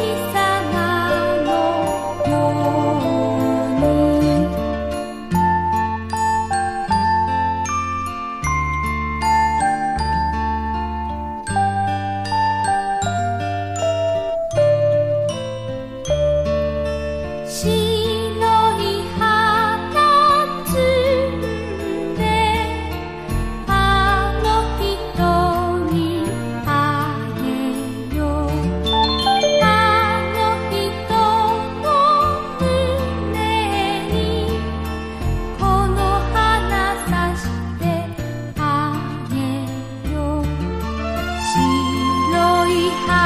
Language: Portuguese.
e I